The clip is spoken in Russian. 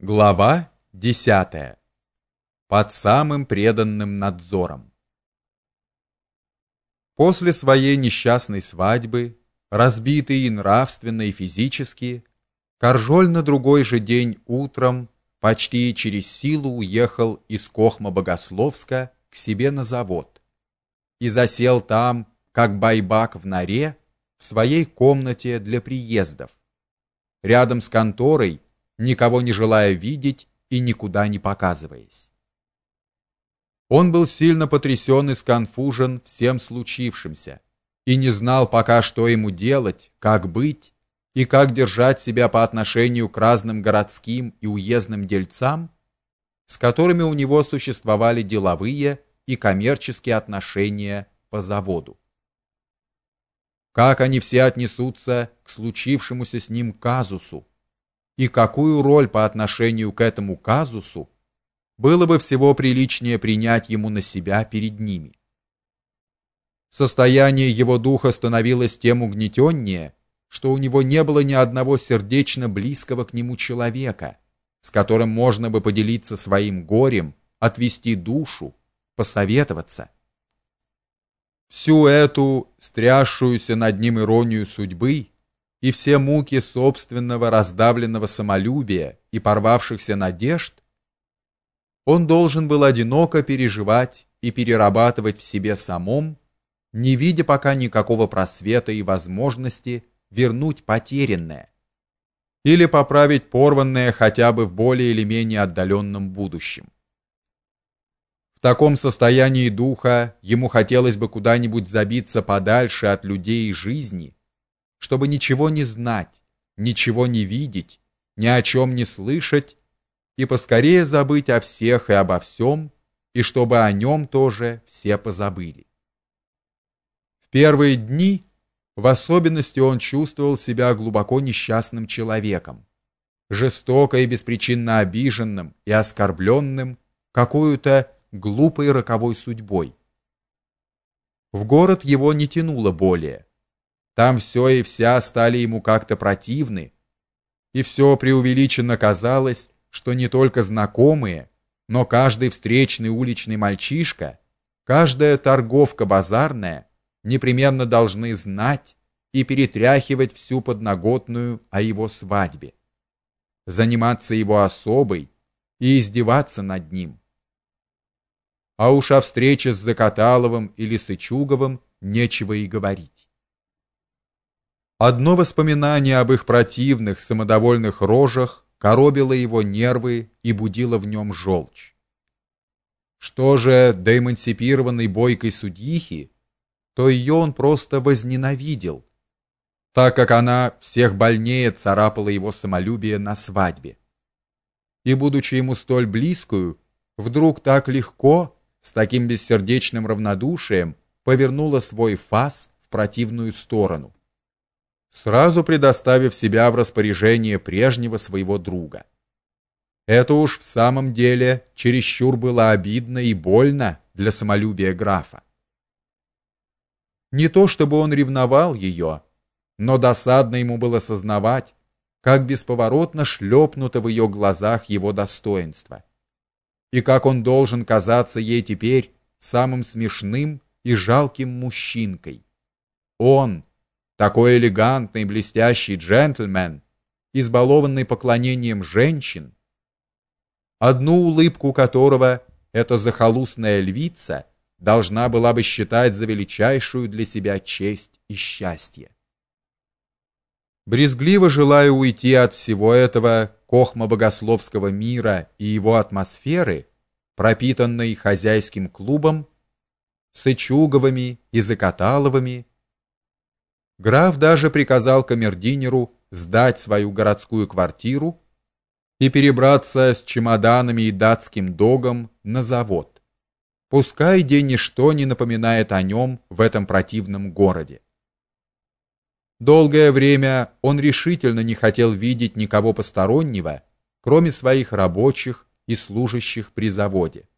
Глава 10. Под самым преданным надзором. После своей несчастной свадьбы, разбитый и нравственно и физически, Каржоль на другой же день утром почти через силу уехал из Кохма-Богословска к себе на завод и засел там, как байбак в норе, в своей комнате для приездов, рядом с конторой, никого не желая видеть и никуда не показываясь. Он был сильно потрясен и сконфужен всем случившимся и не знал пока, что ему делать, как быть и как держать себя по отношению к разным городским и уездным дельцам, с которыми у него существовали деловые и коммерческие отношения по заводу. Как они все отнесутся к случившемуся с ним казусу, и какую роль по отношению к этому казусу было бы всего приличнее принять ему на себя перед ними. Состояние его духа становилось тем угнетеннее, что у него не было ни одного сердечно близкого к нему человека, с которым можно бы поделиться своим горем, отвести душу, посоветоваться. Всю эту стрясшуюся над ним иронию судьбы и все муки собственного раздавленного самолюбия и порвавшихся надежд, он должен был одиноко переживать и перерабатывать в себе самом, не видя пока никакого просвета и возможности вернуть потерянное или поправить порванное хотя бы в более или менее отдаленном будущем. В таком состоянии духа ему хотелось бы куда-нибудь забиться подальше от людей и жизни, чтобы ничего не знать, ничего не видеть, ни о чем не слышать и поскорее забыть о всех и обо всем, и чтобы о нем тоже все позабыли. В первые дни в особенности он чувствовал себя глубоко несчастным человеком, жестоко и беспричинно обиженным и оскорбленным какой-то глупой роковой судьбой. В город его не тянуло более. Там все и вся стали ему как-то противны, и все преувеличенно казалось, что не только знакомые, но каждый встречный уличный мальчишка, каждая торговка базарная непременно должны знать и перетряхивать всю подноготную о его свадьбе, заниматься его особой и издеваться над ним. А уж о встрече с Закаталовым или Сычуговым нечего и говорить. Одно воспоминание об их противных, самодовольных рожах коробило его нервы и будило в нем желчь. Что же до эмансипированной бойкой судьихи, то ее он просто возненавидел, так как она всех больнее царапала его самолюбие на свадьбе. И будучи ему столь близкую, вдруг так легко, с таким бессердечным равнодушием повернула свой фас в противную сторону сразу предоставив себя в распоряжение прежнего своего друга. Это уж в самом деле чересчур было обидно и больно для самолюбия графа. Не то чтобы он ревновал ее, но досадно ему было сознавать, как бесповоротно шлепнуто в ее глазах его достоинство, и как он должен казаться ей теперь самым смешным и жалким мужчинкой. Он, такой элегантный, блестящий джентльмен, избалованный поклонением женщин, одну улыбку которого эта захолустная львица должна была бы считать за величайшую для себя честь и счастье. Брезгливо желая уйти от всего этого кохмо-богословского мира и его атмосферы, пропитанной хозяйским клубом, Сычуговыми и Закаталовыми, Граф даже приказал камердинеру сдать свою городскую квартиру и перебраться с чемоданами и датским догом на завод. Пускай день ничто не напоминает о нем в этом противном городе. Долгое время он решительно не хотел видеть никого постороннего, кроме своих рабочих и служащих при заводе.